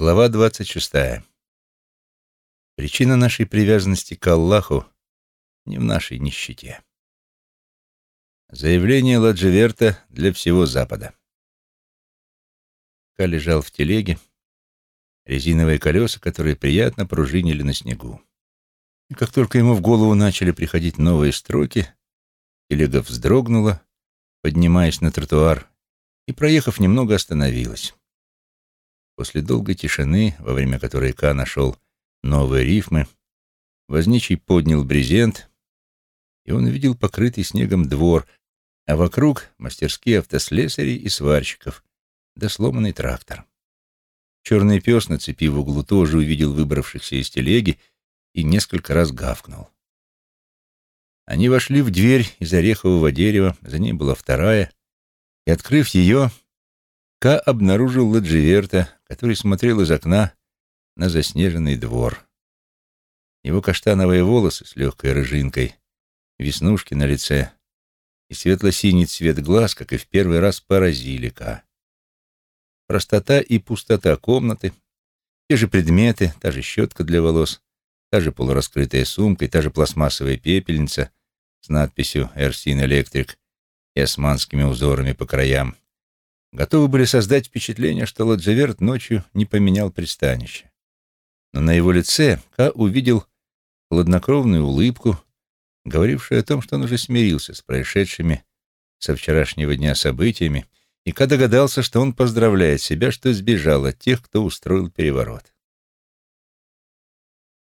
Глава 26. Причина нашей привязанности к Аллаху не в нашей нищете. Заявление Ладжеверта для всего Запада. Ка лежал в телеге, резиновые колеса, которые приятно пружинили на снегу. И как только ему в голову начали приходить новые строки, телега вздрогнула, поднимаясь на тротуар, и, проехав немного, остановилась. После долгой тишины, во время которой Ка нашел новые рифмы, возничий поднял брезент, и он увидел покрытый снегом двор, а вокруг мастерские автослесарей и сварщиков, да сломанный трактор. Черный пес на цепи в углу тоже увидел выбравшихся из телеги и несколько раз гавкнул. Они вошли в дверь из орехового дерева, за ней была вторая, и, открыв ее, Ка обнаружил Ладживерта, который смотрел из окна на заснеженный двор. Его каштановые волосы с легкой рыжинкой, веснушки на лице и светло-синий цвет глаз, как и в первый раз, поразили Ка. Простота и пустота комнаты, те же предметы, та же щетка для волос, та же полураскрытая сумка и та же пластмассовая пепельница с надписью «Эрсин Электрик» и османскими узорами по краям — готовы были создать впечатление, что Ладжеверт ночью не поменял пристанище. Но на его лице Ка увидел хладнокровную улыбку, говорившую о том, что он уже смирился с происшедшими со вчерашнего дня событиями, и Ка догадался, что он поздравляет себя, что сбежал от тех, кто устроил переворот.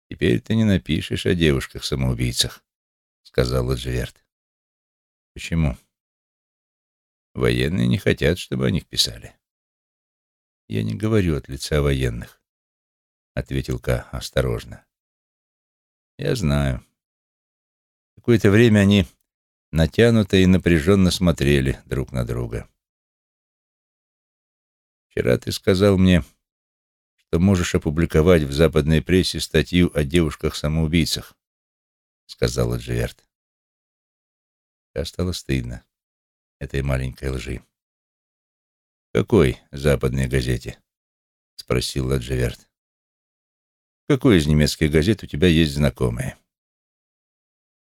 «Теперь ты не напишешь о девушках-самоубийцах», — сказал Ладжеверт. «Почему?» Военные не хотят, чтобы о них писали. Я не говорю от лица военных, ответил Ка осторожно. Я знаю. Какое-то время они натянуто и напряженно смотрели друг на друга. Вчера ты сказал мне, что можешь опубликовать в западной прессе статью о девушках-самоубийцах, сказала Дживерт. Ка стало стыдно этой маленькой лжи. «В какой западной газете?» — спросил Ладжеверт. «В какой из немецких газет у тебя есть знакомые?»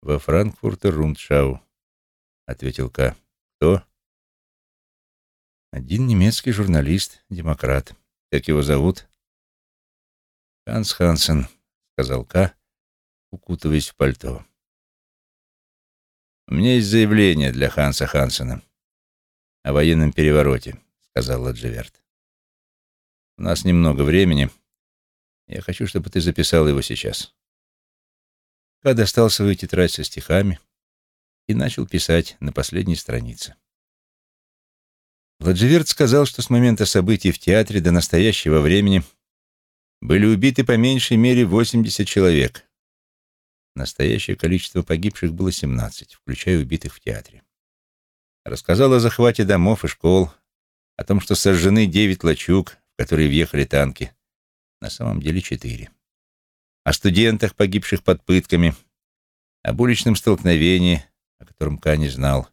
«Во Франкфурте Рундшау», — ответил К. «Кто?» «Один немецкий журналист, демократ. Как его зовут?» «Ханс Хансен», — сказал К., укутываясь в пальто. «У меня есть заявление для Ханса Хансена о военном перевороте», — сказал Ладжеверт. «У нас немного времени. Я хочу, чтобы ты записал его сейчас». Ка достал свою тетрадь со стихами и начал писать на последней странице. Ладжеверт сказал, что с момента событий в театре до настоящего времени были убиты по меньшей мере 80 человек. Настоящее количество погибших было 17, включая убитых в театре. Рассказал о захвате домов и школ, о том, что сожжены девять лачуг, в которые въехали танки. На самом деле четыре. О студентах, погибших под пытками, об уличном столкновении, о котором Ка не знал.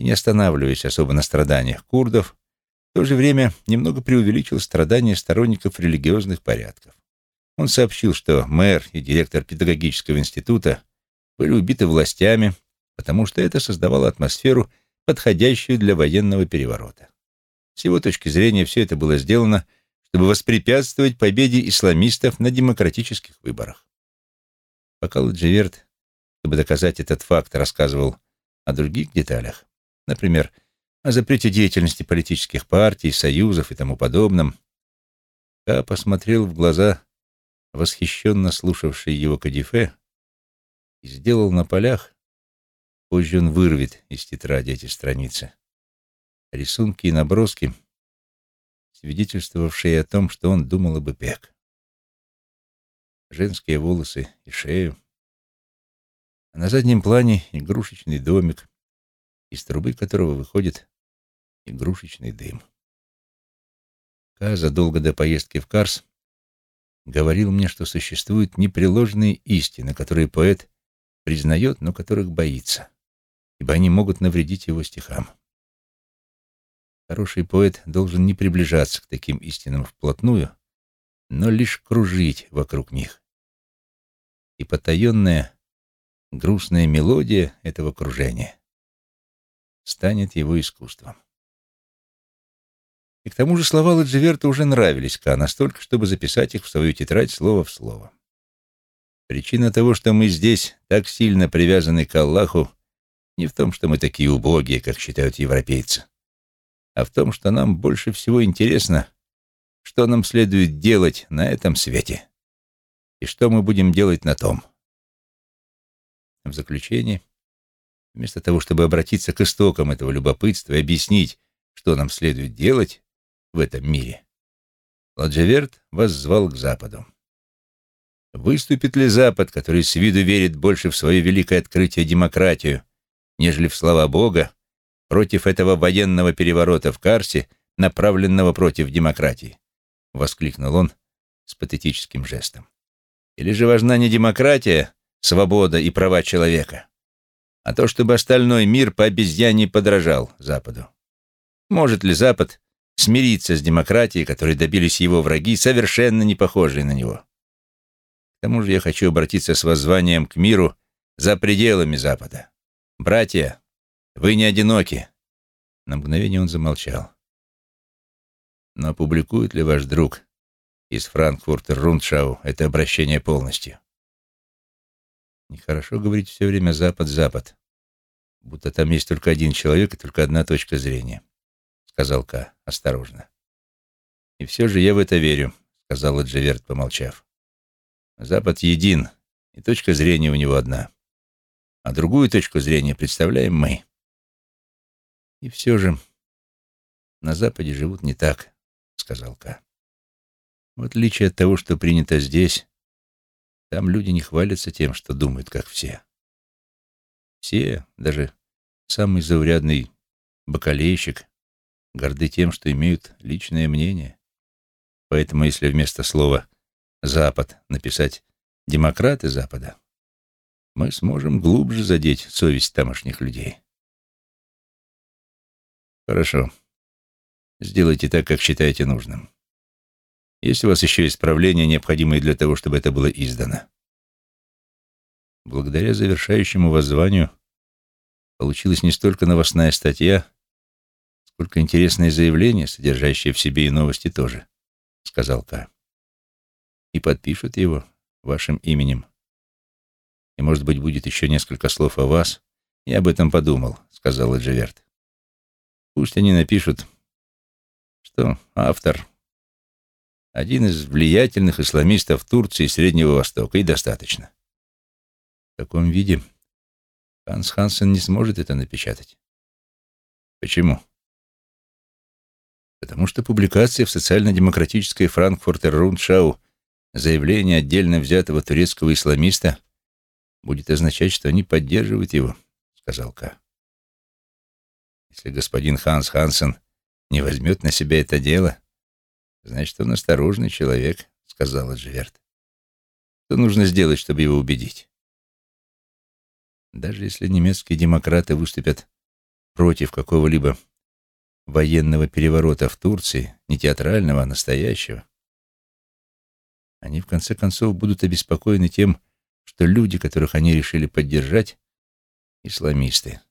И не останавливаясь особо на страданиях курдов, в то же время немного преувеличил страдания сторонников религиозных порядков. Он сообщил, что мэр и директор педагогического института были убиты властями, потому что это создавало атмосферу подходящую для военного переворота. С его точки зрения все это было сделано, чтобы воспрепятствовать победе исламистов на демократических выборах. Пока Ладживерт, чтобы доказать этот факт, рассказывал о других деталях, например, о запрете деятельности политических партий, союзов и тому подобном, Ка посмотрел в глаза восхищенно слушавший его Кадифе и сделал на полях Позже он вырвет из тетради эти страницы. Рисунки и наброски, свидетельствовавшие о том, что он думал об Эпек. Женские волосы и шею. А на заднем плане игрушечный домик, из трубы которого выходит игрушечный дым. Ка задолго до поездки в Карс говорил мне, что существуют непреложные истины, которые поэт признает, но которых боится ибо они могут навредить его стихам. Хороший поэт должен не приближаться к таким истинам вплотную, но лишь кружить вокруг них. И потаенная, грустная мелодия этого кружения станет его искусством. И к тому же слова Ладживерта уже нравились Ка настолько, чтобы записать их в свою тетрадь слово в слово. Причина того, что мы здесь так сильно привязаны к Аллаху, не в том, что мы такие убогие, как считают европейцы, а в том, что нам больше всего интересно, что нам следует делать на этом свете и что мы будем делать на том. В заключение, вместо того, чтобы обратиться к истокам этого любопытства и объяснить, что нам следует делать в этом мире, Ладжеверт воззвал к Западу. Выступит ли Запад, который с виду верит больше в свое великое открытие демократию, нежели в слова Бога, против этого военного переворота в Карсе, направленного против демократии? — воскликнул он с патетическим жестом. Или же важна не демократия, свобода и права человека, а то, чтобы остальной мир по обезьяне подражал Западу? Может ли Запад смириться с демократией, которой добились его враги, совершенно не похожие на него? К тому же я хочу обратиться с воззванием к миру за пределами Запада. Братья, вы не одиноки. На мгновение он замолчал. Но опубликует ли ваш друг из Франкфурта Рундшау это обращение полностью? Нехорошо говорить все время «Запад-Запад», будто там есть только один человек и только одна точка зрения, — сказал Ка осторожно. «И все же я в это верю», — сказал Джеверт, помолчав. Запад един, и точка зрения у него одна. А другую точку зрения представляем мы. И все же на Западе живут не так, сказал Ка. В отличие от того, что принято здесь, там люди не хвалятся тем, что думают, как все. Все, даже самый заурядный бакалейщик, горды тем, что имеют личное мнение. Поэтому если вместо слова Запад написать «демократы Запада», мы сможем глубже задеть совесть тамошних людей. Хорошо. Сделайте так, как считаете нужным. Есть у вас еще исправления, необходимые для того, чтобы это было издано? Благодаря завершающему воззванию получилась не столько новостная статья, сколько интересное заявление, содержащее в себе и новости тоже, — сказал Ка и подпишут его вашим именем. И, может быть, будет еще несколько слов о вас. Я об этом подумал, — сказал Эджеверт. Пусть они напишут, что автор — один из влиятельных исламистов Турции и Среднего Востока, и достаточно. В таком виде Ханс Хансен не сможет это напечатать. Почему? Потому что публикация в социально-демократической Франкфуртер Рундшау заявление отдельно взятого турецкого исламиста будет означать, что они поддерживают его, сказал Ка. Если господин Ханс Хансен не возьмет на себя это дело, значит, он осторожный человек, сказала Дживерт. Что нужно сделать, чтобы его убедить? Даже если немецкие демократы выступят против какого-либо военного переворота в Турции, не театрального, а настоящего, они в конце концов будут обеспокоены тем, что люди, которых они решили поддержать, — исламисты.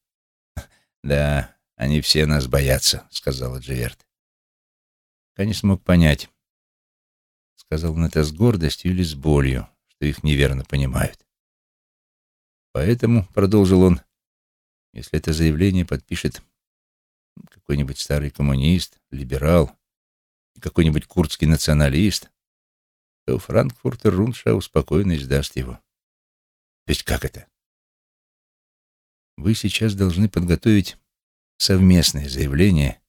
«Да, они все нас боятся», — сказала. Я не смог понять, сказал он это с гордостью или с болью, что их неверно понимают. Поэтому, — продолжил он, — если это заявление подпишет какой-нибудь старый коммунист, либерал, какой-нибудь курдский националист, то Франкфуртер Руншау спокойно издаст его. То есть как это? Вы сейчас должны подготовить совместное заявление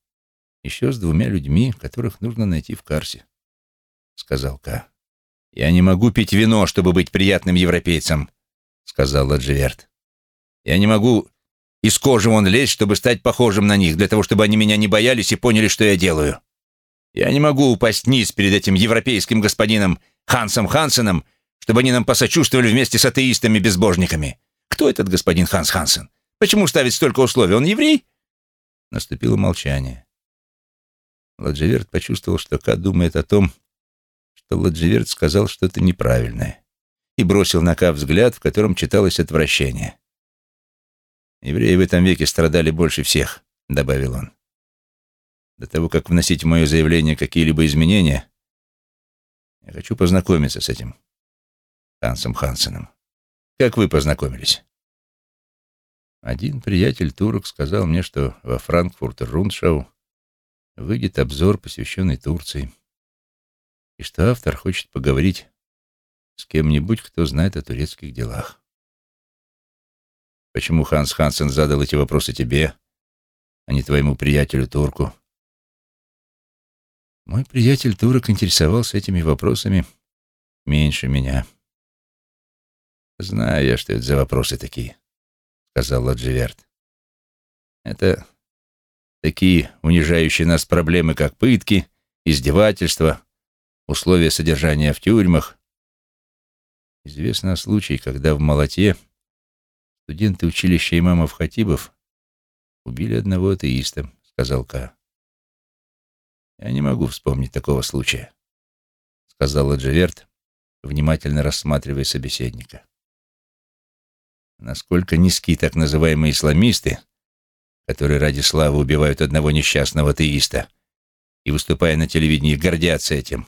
еще с двумя людьми, которых нужно найти в Карсе, — сказал Ка. «Я не могу пить вино, чтобы быть приятным европейцем», — сказал Ладживерт. «Я не могу из кожи вон лезть, чтобы стать похожим на них, для того, чтобы они меня не боялись и поняли, что я делаю. Я не могу упасть низ перед этим европейским господином Хансом Хансеном, чтобы они нам посочувствовали вместе с атеистами-безбожниками. Кто этот господин Ханс Хансен? Почему ставит столько условий? Он еврей?» Наступило молчание. Ладжеверт почувствовал, что Ка думает о том, что Ладживерт сказал что-то неправильное и бросил на Ка взгляд, в котором читалось отвращение. «Евреи в этом веке страдали больше всех», — добавил он. «До того, как вносить в мое заявление какие-либо изменения, я хочу познакомиться с этим Хансом Хансеном. Как вы познакомились?» Один приятель турок сказал мне, что во Франкфурт-Рундшау выйдет обзор, посвященный Турции, и что автор хочет поговорить с кем-нибудь, кто знает о турецких делах. Почему Ханс Хансен задал эти вопросы тебе, а не твоему приятелю-турку? Мой приятель турок интересовался этими вопросами меньше меня. Знаю я, что это за вопросы такие, сказал Ладживерт. Это такие унижающие нас проблемы, как пытки, издевательства, условия содержания в тюрьмах. Известно о случае, когда в Молоте студенты училища имамов Хатибов убили одного атеиста, сказал Ка. Я не могу вспомнить такого случая, сказал Джаверт, внимательно рассматривая собеседника. Насколько низки так называемые исламисты, которые ради славы убивают одного несчастного атеиста и, выступая на телевидении, гордятся этим,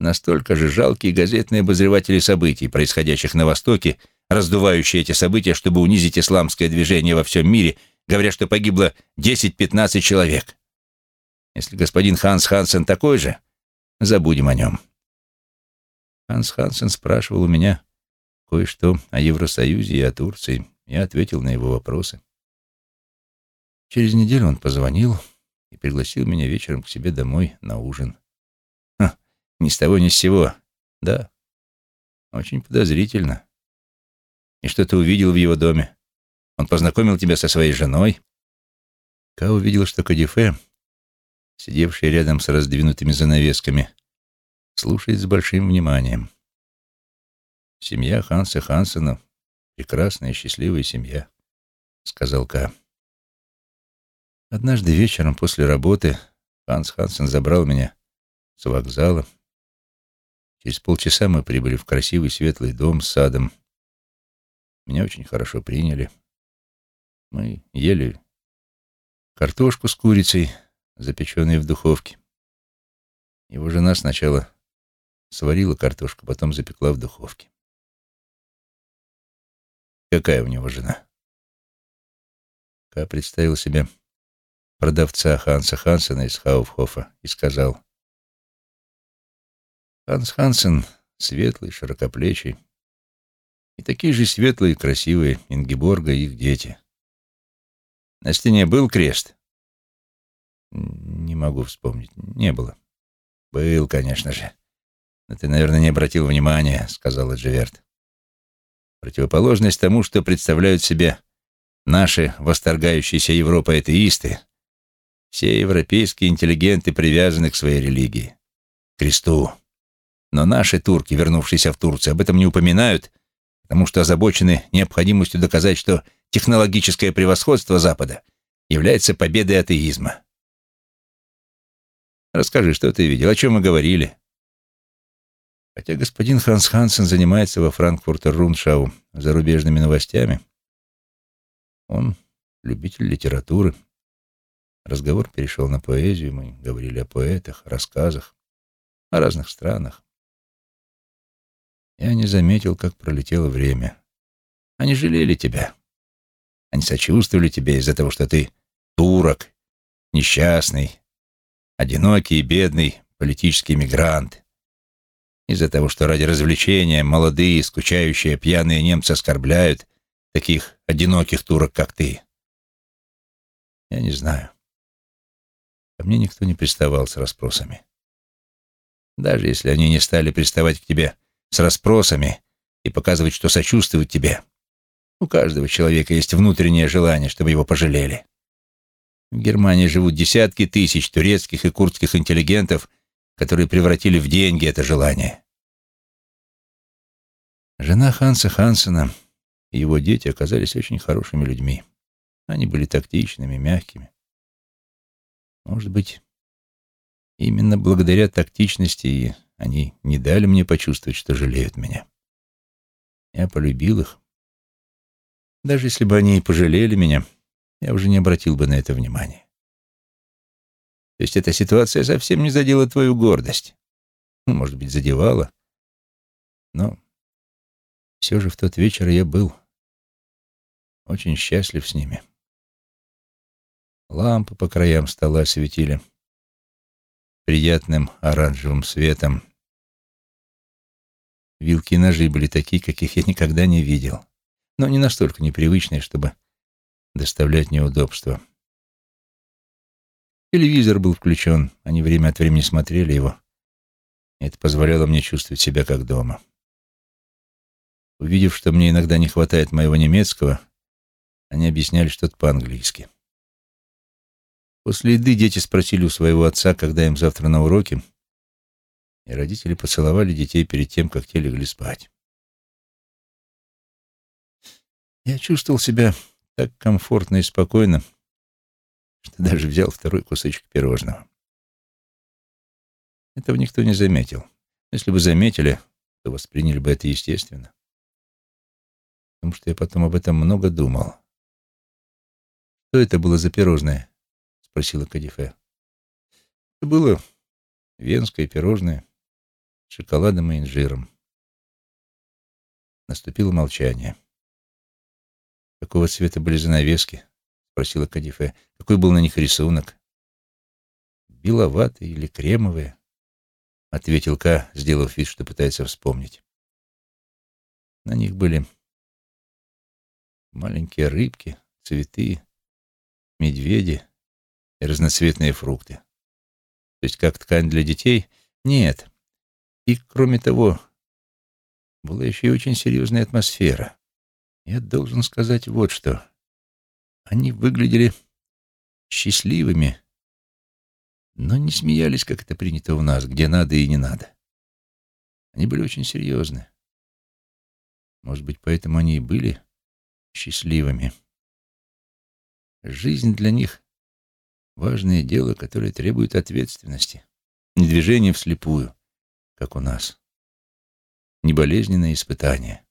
настолько же жалкие газетные обозреватели событий, происходящих на Востоке, раздувающие эти события, чтобы унизить исламское движение во всем мире, говоря, что погибло 10-15 человек. Если господин Ханс Хансен такой же, забудем о нем. Ханс Хансен спрашивал у меня кое-что о Евросоюзе и о Турции. Я ответил на его вопросы. Через неделю он позвонил и пригласил меня вечером к себе домой на ужин. Ха, ни с того ни с сего. Да, очень подозрительно. И что ты увидел в его доме? Он познакомил тебя со своей женой? Ка увидел, что Кадифе сидевший рядом с раздвинутыми занавесками, слушает с большим вниманием. «Семья Ханса Хансена — прекрасная, счастливая семья», — сказал Ка. Однажды вечером после работы Ханс Хансен забрал меня с вокзала. Через полчаса мы прибыли в красивый светлый дом с садом. Меня очень хорошо приняли. Мы ели картошку с курицей, запеченные в духовке. Его жена сначала сварила картошку, потом запекла в духовке. Какая у него жена? Ка представил себе продавца Ханса Хансена из Хауфхофа и сказал, «Ханс Хансен светлый, широкоплечий, и такие же светлые и красивые Ингеборга и их дети. На стене был крест?» Не могу вспомнить. Не было. Был, конечно же. Но ты, наверное, не обратил внимания, сказала Джеверт. Противоположность тому, что представляют себе наши восторгающиеся Европой атеисты, все европейские интеллигенты привязаны к своей религии, к кресту. Но наши турки, вернувшиеся в Турцию, об этом не упоминают, потому что озабочены необходимостью доказать, что технологическое превосходство Запада является победой атеизма. Расскажи, что ты видел, о чем мы говорили?» Хотя господин Ханс Хансен занимается во Франкфурте Руншау зарубежными новостями, он любитель литературы. Разговор перешел на поэзию, мы говорили о поэтах, рассказах, о разных странах. Я не заметил, как пролетело время. Они жалели тебя. Они сочувствовали тебе из-за того, что ты турок, несчастный, одинокий и бедный политический мигрант. Из-за того, что ради развлечения молодые, скучающие, пьяные немцы оскорбляют таких одиноких турок, как ты. Я не знаю. Ко мне никто не приставал с расспросами. Даже если они не стали приставать к тебе с расспросами и показывать, что сочувствуют тебе, у каждого человека есть внутреннее желание, чтобы его пожалели. В Германии живут десятки тысяч турецких и курдских интеллигентов, которые превратили в деньги это желание. Жена Ханса Хансена и его дети оказались очень хорошими людьми. Они были тактичными, мягкими. Может быть, Именно благодаря тактичности они не дали мне почувствовать, что жалеют меня. Я полюбил их. Даже если бы они и пожалели меня, я уже не обратил бы на это внимания. То есть эта ситуация совсем не задела твою гордость. Ну, может быть, задевала. Но все же в тот вечер я был очень счастлив с ними. Лампы по краям стола светили приятным оранжевым светом. Вилки и ножи были такие, каких я никогда не видел, но не настолько непривычные, чтобы доставлять неудобства. Телевизор был включен, они время от времени смотрели его. Это позволяло мне чувствовать себя как дома. Увидев, что мне иногда не хватает моего немецкого, они объясняли что-то по-английски. После еды дети спросили у своего отца, когда им завтра на уроке, и родители поцеловали детей перед тем, как те легли спать. Я чувствовал себя так комфортно и спокойно, что даже взял второй кусочек пирожного. Этого никто не заметил. Если бы заметили, то восприняли бы это естественно. Потому что я потом об этом много думал. «Что это было за пирожное?» — спросила Кадифе. «Это было венское пирожное с шоколадом и инжиром». Наступило молчание. «Какого цвета были занавески?» — спросила Кадифе. «Какой был на них рисунок?» «Беловатые или кремовые?» — ответил Ка, сделав вид, что пытается вспомнить. На них были маленькие рыбки, цветы, медведи и разноцветные фрукты. То есть как ткань для детей? Нет. И, кроме того, была еще и очень серьезная атмосфера. Я должен сказать вот что. Они выглядели счастливыми, но не смеялись, как это принято у нас, где надо и не надо. Они были очень серьезны. Может быть, поэтому они и были счастливыми. Жизнь для них — важное дело, которое требует ответственности. Не движение вслепую, как у нас. Не болезненное испытание.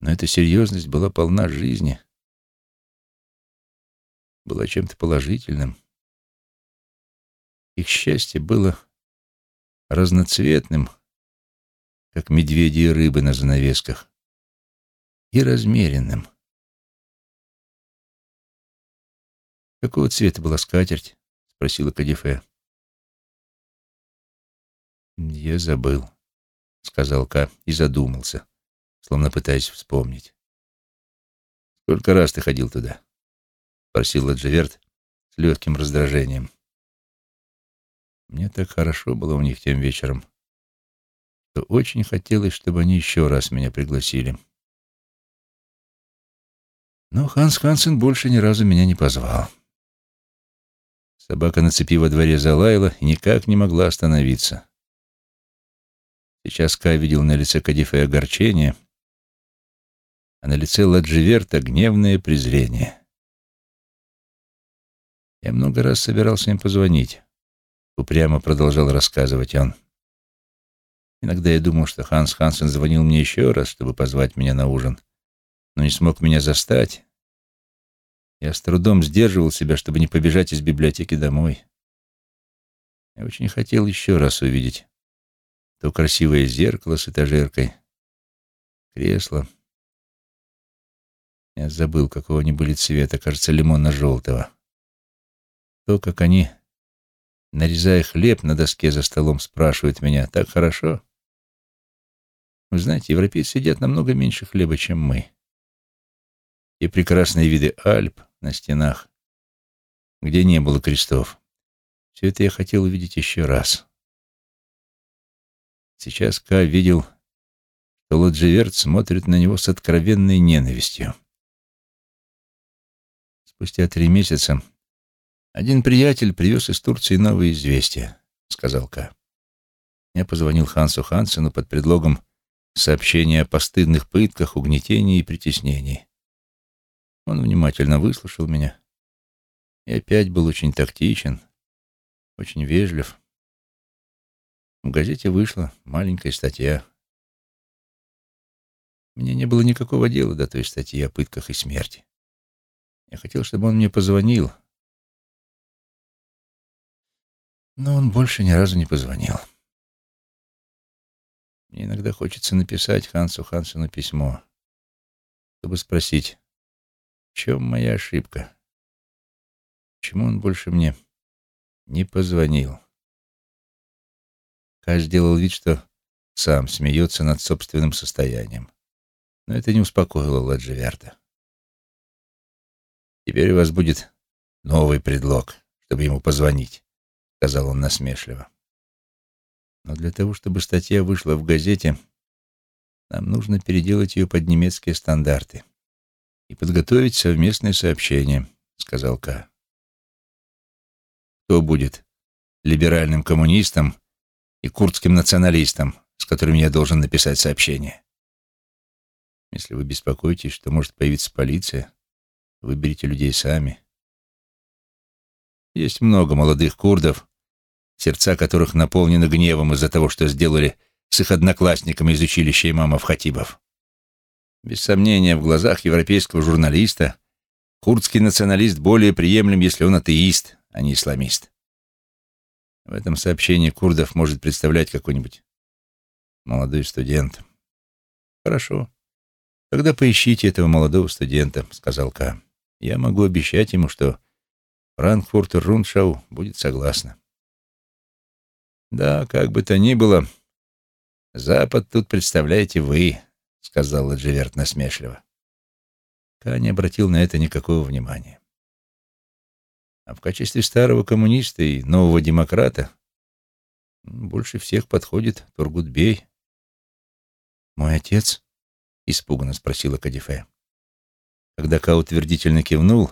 Но эта серьезность была полна жизни, была чем-то положительным. Их счастье было разноцветным, как медведи и рыбы на занавесках, и размеренным. «Какого цвета была скатерть?» — спросила Кадифе. «Я забыл», — сказал Ка и задумался, словно пытаясь вспомнить. «Сколько раз ты ходил туда?» — спросил Ладживерт с легким раздражением. Мне так хорошо было у них тем вечером, что очень хотелось, чтобы они еще раз меня пригласили. Но Ханс Хансен больше ни разу меня не позвал. Собака на цепи во дворе залаяла и никак не могла остановиться. Сейчас Кай видел на лице Кадифа огорчение, а на лице Ладживерта гневное презрение. Я много раз собирался им позвонить. Упрямо продолжал рассказывать он. Иногда я думал, что Ханс Хансен звонил мне еще раз, чтобы позвать меня на ужин, но не смог меня застать. Я с трудом сдерживал себя, чтобы не побежать из библиотеки домой. Я очень хотел еще раз увидеть то красивое зеркало с этажеркой, кресло. Я забыл, какого они были цвета, кажется, лимонно-желтого. То, как они, нарезая хлеб на доске за столом, спрашивают меня, так хорошо? Вы знаете, европейцы едят намного меньше хлеба, чем мы и прекрасные виды Альп на стенах, где не было крестов. Все это я хотел увидеть еще раз. Сейчас Ка видел, что Лодживерт смотрит на него с откровенной ненавистью. Спустя три месяца один приятель привез из Турции новые известия, сказал Ка. Я позвонил Хансу Хансену под предлогом сообщения о постыдных пытках, угнетении и притеснении. Он внимательно выслушал меня и опять был очень тактичен, очень вежлив. В газете вышла маленькая статья. Мне не было никакого дела до той статьи о пытках и смерти. Я хотел, чтобы он мне позвонил. Но он больше ни разу не позвонил. Мне иногда хочется написать Хансу Хансену письмо, чтобы спросить, в чем моя ошибка? Почему он больше мне не позвонил? Каш сделал вид, что сам смеется над собственным состоянием. Но это не успокоило Ладживерта. «Теперь у вас будет новый предлог, чтобы ему позвонить», — сказал он насмешливо. «Но для того, чтобы статья вышла в газете, нам нужно переделать ее под немецкие стандарты и подготовить совместное сообщение», — сказал К. «Кто будет либеральным коммунистом и курдским националистом, с которым я должен написать сообщение?» «Если вы беспокоитесь, что может появиться полиция, выберите людей сами. Есть много молодых курдов, сердца которых наполнены гневом из-за того, что сделали с их одноклассниками из училища имамов Хатибов. Без сомнения, в глазах европейского журналиста курдский националист более приемлем, если он атеист, а не исламист. В этом сообщении курдов может представлять какой-нибудь молодой студент. Хорошо. Тогда поищите этого молодого студента, сказал К. Я могу обещать ему, что Франкфуртер Руншау будет согласна. Да, как бы то ни было, Запад тут представляете вы, — сказал Ладживерт насмешливо. Ка не обратил на это никакого внимания. А в качестве старого коммуниста и нового демократа больше всех подходит Тургутбей. «Мой отец?» — испуганно спросила Кадифе. Когда Ка утвердительно кивнул,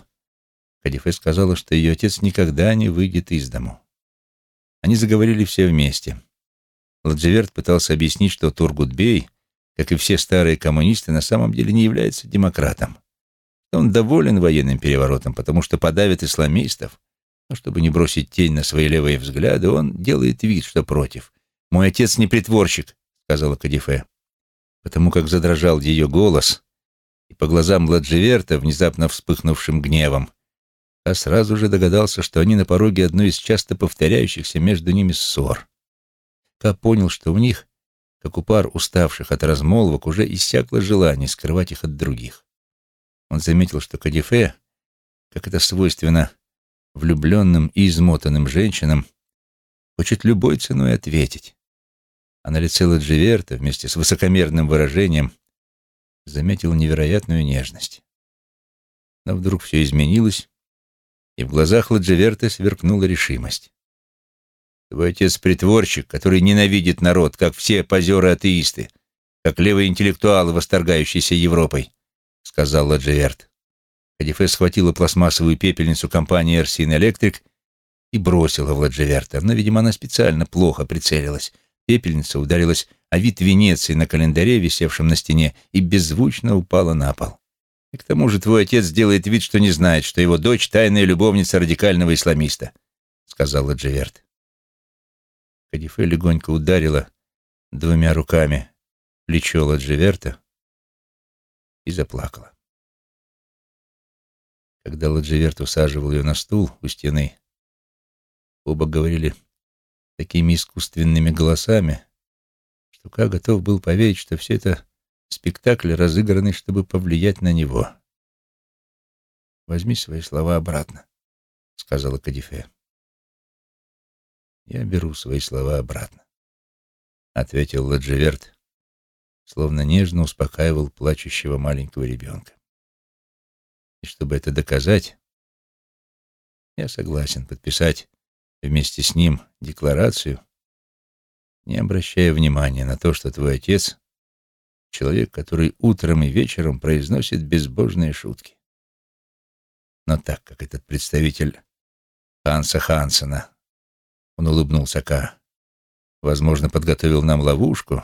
Кадифе сказала, что ее отец никогда не выйдет из дому. Они заговорили все вместе. Ладживерт пытался объяснить, что Тургутбей как и все старые коммунисты, на самом деле не является демократом. Он доволен военным переворотом, потому что подавит исламистов, но чтобы не бросить тень на свои левые взгляды, он делает вид, что против. «Мой отец не притворщик», — сказала Кадифе, потому как задрожал ее голос, и по глазам Ладживерта, внезапно вспыхнувшим гневом, а сразу же догадался, что они на пороге одной из часто повторяющихся между ними ссор. Ка понял, что у них как у пар уставших от размолвок, уже иссякло желание скрывать их от других. Он заметил, что Кадифе, как это свойственно влюбленным и измотанным женщинам, хочет любой ценой ответить. А на лице Ладживерта вместе с высокомерным выражением заметил невероятную нежность. Но вдруг все изменилось, и в глазах Ладживерта сверкнула решимость. Твой отец притворщик, который ненавидит народ, как все позеры-атеисты, как левые интеллектуалы, восторгающиеся Европой, — сказал Ладжеверт. Кадифе схватила пластмассовую пепельницу компании Эрсин Электрик и бросила в Ладжеверта, но, видимо, она специально плохо прицелилась. Пепельница ударилась о вид Венеции на календаре, висевшем на стене, и беззвучно упала на пол. И к тому же твой отец делает вид, что не знает, что его дочь — тайная любовница радикального исламиста, — сказал Ладжеверт. Кадифе легонько ударила двумя руками плечо Ладживерта и заплакала. Когда Ладживерт усаживал ее на стул у стены, оба говорили такими искусственными голосами, что Ка готов был поверить, что все это спектакль, разыгранный, чтобы повлиять на него. «Возьми свои слова обратно», — сказала Кадифе. Я беру свои слова обратно, — ответил Ладживерт, словно нежно успокаивал плачущего маленького ребенка. И чтобы это доказать, я согласен подписать вместе с ним декларацию, не обращая внимания на то, что твой отец — человек, который утром и вечером произносит безбожные шутки. Но так как этот представитель Ханса Хансена он улыбнулся Ка. Возможно, подготовил нам ловушку.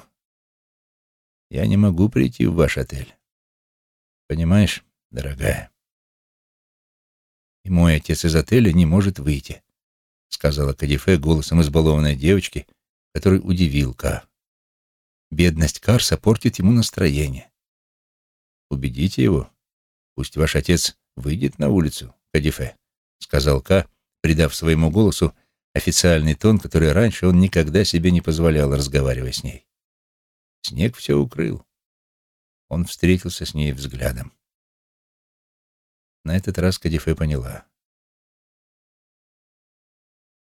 Я не могу прийти в ваш отель. Понимаешь, дорогая? И мой отец из отеля не может выйти, — сказала Кадифе голосом избалованной девочки, который удивил Ка. «Бедность Карса портит ему настроение. Убедите его. Пусть ваш отец выйдет на улицу, Кадифе», — сказал Ка, придав своему голосу официальный тон, который раньше он никогда себе не позволял, разговаривая с ней. Снег все укрыл. Он встретился с ней взглядом. На этот раз Кадифе поняла.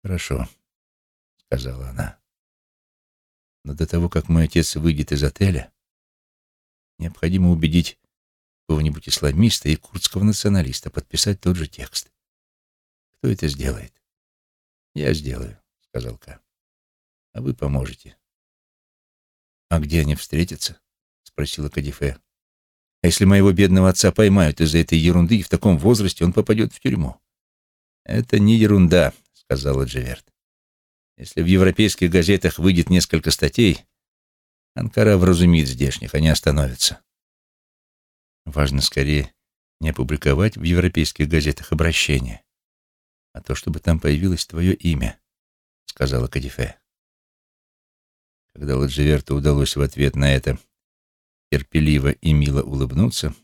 «Хорошо», — сказала она. «Но до того, как мой отец выйдет из отеля, необходимо убедить какого-нибудь исламиста и курдского националиста подписать тот же текст. Кто это сделает?» «Я сделаю», — сказал Ка. «А вы поможете». «А где они встретятся?» — спросила Кадифе. «А если моего бедного отца поймают из-за этой ерунды, и в таком возрасте он попадет в тюрьму?» «Это не ерунда», сказала Джеверт. Если в европейских газетах выйдет несколько статей, Анкара вразумит здешних, они остановятся. Важно скорее не опубликовать в европейских газетах обращение, а то, чтобы там появилось твое имя, сказала Кадифе. Когда Ладжеверту удалось в ответ на это терпеливо и мило улыбнуться,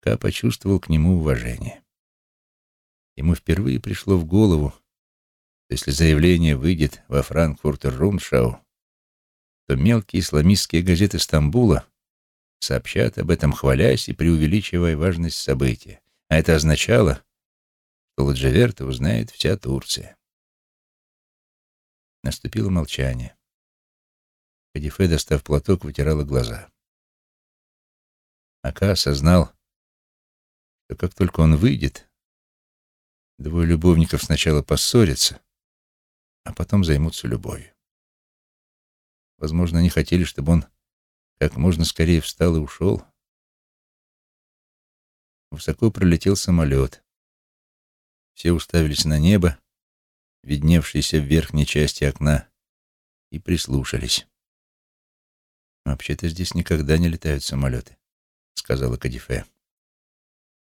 Ка почувствовал к нему уважение. Ему впервые пришло в голову, если заявление выйдет во Франкфуртер Руншау, то мелкие исламистские газеты Стамбула сообщат об этом, хвалясь и преувеличивая важность события. А это означало, что Ладжаверта узнает вся Турция. Наступило молчание. Кадифе, достав платок, вытирала глаза. Ака осознал, что как только он выйдет, Двое любовников сначала поссорятся, а потом займутся любовью. Возможно, они хотели, чтобы он как можно скорее встал и ушел. Высоко пролетел самолет. Все уставились на небо, видневшееся в верхней части окна, и прислушались. «Вообще-то здесь никогда не летают самолеты», — сказала Кадифе.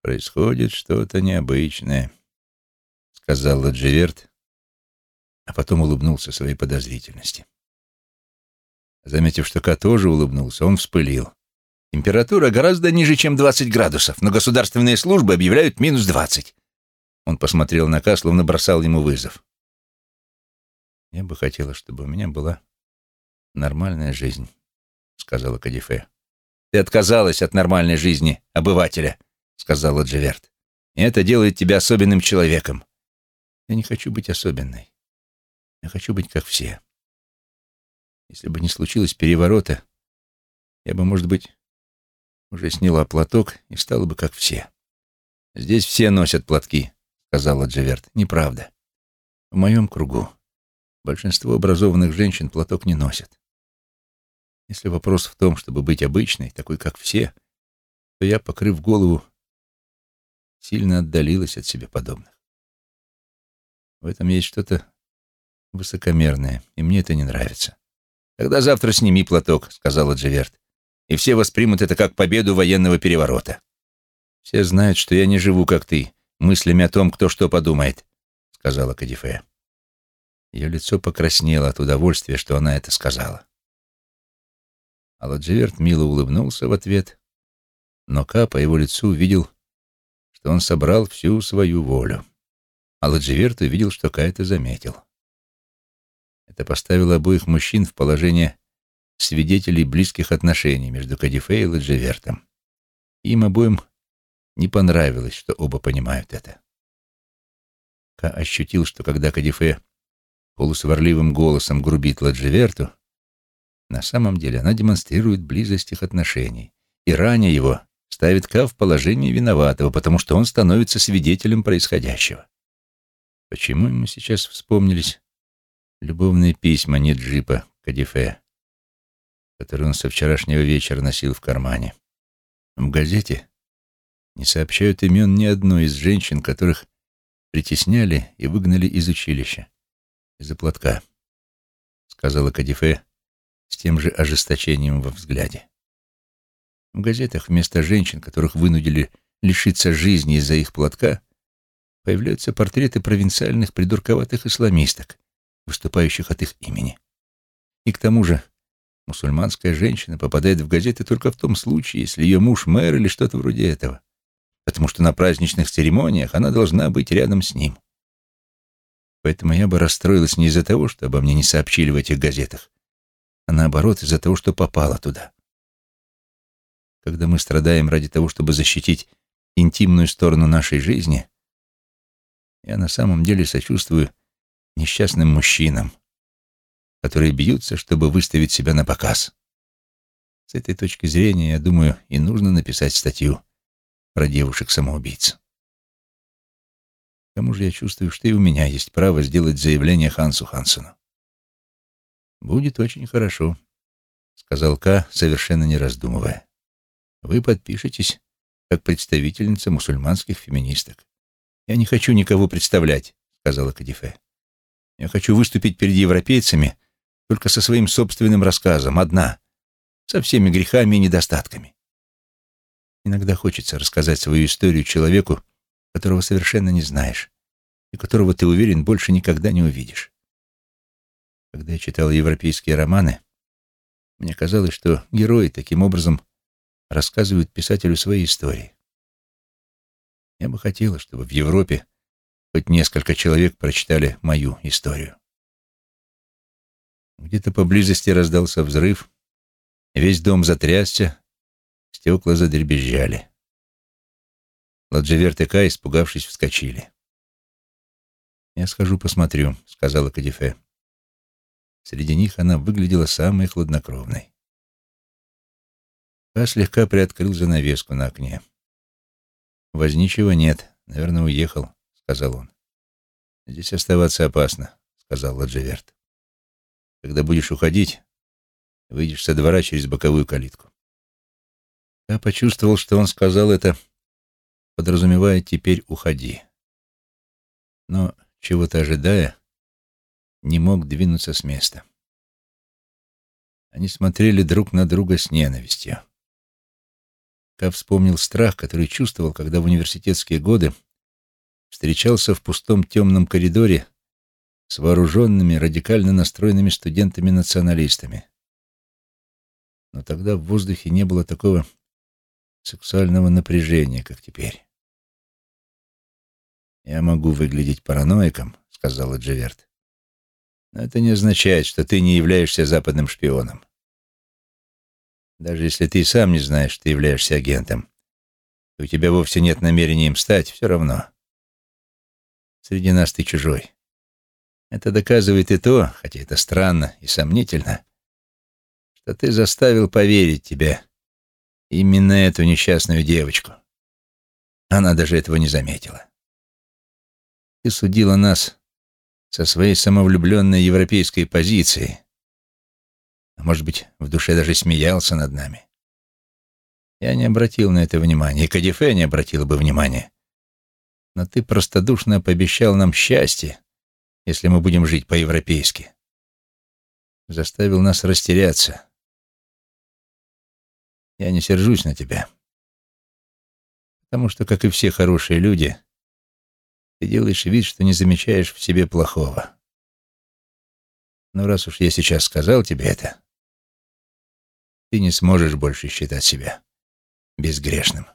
«Происходит что-то необычное», сказал Ладживерт, а потом улыбнулся своей подозрительности. Заметив, что Ка тоже улыбнулся, он вспылил. «Температура гораздо ниже, чем 20 градусов, но государственные службы объявляют минус 20». Он посмотрел на Ка, словно бросал ему вызов. «Я бы хотела, чтобы у меня была нормальная жизнь», — сказала Кадифе. «Ты отказалась от нормальной жизни обывателя», — сказала Джеверт. «И это делает тебя особенным человеком. Я не хочу быть особенной. Я хочу быть как все. Если бы не случилось переворота, я бы, может быть, уже сняла платок и стала бы как все. «Здесь все носят платки», — сказала Джеверт. «Неправда. В моем кругу большинство образованных женщин платок не носят. Если вопрос в том, чтобы быть обычной, такой, как все, то я, покрыв голову, сильно отдалилась от себе подобных. В этом есть что-то высокомерное, и мне это не нравится. «Тогда завтра сними платок», — сказала Джеверт, «и все воспримут это как победу военного переворота». «Все знают, что я не живу, как ты, мыслями о том, кто что подумает», — сказала Кадифе. Ее лицо покраснело от удовольствия, что она это сказала. Аладживерт мило улыбнулся в ответ, но Ка по его лицу увидел, что он собрал всю свою волю. А Ладживерт увидел, что Кайта заметил. Это поставило обоих мужчин в положение свидетелей близких отношений между Кадифе и Ладживертом. Им обоим не понравилось, что оба понимают это. Ка ощутил, что когда Кадифе полусварливым голосом грубит Ладживерту, на самом деле она демонстрирует близость их отношений, и ранее его ставит Ка в положение виноватого, потому что он становится свидетелем происходящего. Почему ему сейчас вспомнились любовные письма Неджипа Кадифе, которые он со вчерашнего вечера носил в кармане? В газете не сообщают имен ни одной из женщин, которых притесняли и выгнали из училища из-за платка, сказала Кадифе с тем же ожесточением во взгляде. В газетах вместо женщин, которых вынудили лишиться жизни из-за их платка, появляются портреты провинциальных придурковатых исламисток, выступающих от их имени. И к тому же мусульманская женщина попадает в газеты только в том случае, если ее муж мэр или что-то вроде этого, потому что на праздничных церемониях она должна быть рядом с ним. Поэтому я бы расстроилась не из-за того, что обо мне не сообщили в этих газетах, а наоборот из-за того, что попала туда. Когда мы страдаем ради того, чтобы защитить интимную сторону нашей жизни, я на самом деле сочувствую несчастным мужчинам, которые бьются, чтобы выставить себя на показ. С этой точки зрения, я думаю, и нужно написать статью про девушек-самоубийц. К тому же я чувствую, что и у меня есть право сделать заявление Хансу Хансену. «Будет очень хорошо», — сказал Ка, совершенно не раздумывая. «Вы подпишетесь как представительница мусульманских феминисток. «Я не хочу никого представлять», — сказала Кадифе. «Я хочу выступить перед европейцами только со своим собственным рассказом, одна, со всеми грехами и недостатками. Иногда хочется рассказать свою историю человеку, которого совершенно не знаешь и которого ты уверен больше никогда не увидишь. Когда я читал европейские романы, мне казалось, что герои таким образом рассказывают писателю свои истории. Я бы хотела, чтобы в Европе хоть несколько человек прочитали мою историю. Где-то поблизости раздался взрыв, весь дом затрясся, стекла задребезжали. Ладжеверт и Кай, испугавшись, вскочили. «Я схожу посмотрю», — сказала Кадифе. Среди них она выглядела самой хладнокровной. Ка слегка приоткрыл занавеску на окне. «Возничего нет. Наверное, уехал», — сказал он. «Здесь оставаться опасно», — сказал Ладжеверт. «Когда будешь уходить, выйдешь со двора через боковую калитку». Я почувствовал, что он сказал это, подразумевая «теперь уходи». Но, чего-то ожидая, не мог двинуться с места. Они смотрели друг на друга с ненавистью. Ка вспомнил страх, который чувствовал, когда в университетские годы встречался в пустом темном коридоре с вооруженными, радикально настроенными студентами-националистами. Но тогда в воздухе не было такого сексуального напряжения, как теперь. «Я могу выглядеть параноиком», — сказала Джеверт. «Но это не означает, что ты не являешься западным шпионом. Даже если ты сам не знаешь, что являешься агентом, и у тебя вовсе нет намерения им стать, все равно. Среди нас ты чужой. Это доказывает и то, хотя это странно и сомнительно, что ты заставил поверить тебе именно эту несчастную девочку. Она даже этого не заметила. Ты судила нас со своей самовлюбленной европейской позиции, а может быть, в душе даже смеялся над нами. Я не обратил на это внимания, и Кадифе не обратила бы внимания. Но ты простодушно пообещал нам счастье, если мы будем жить по-европейски. Заставил нас растеряться. Я не сержусь на тебя. Потому что, как и все хорошие люди, ты делаешь вид, что не замечаешь в себе плохого. Но раз уж я сейчас сказал тебе это, ты не сможешь больше считать себя безгрешным.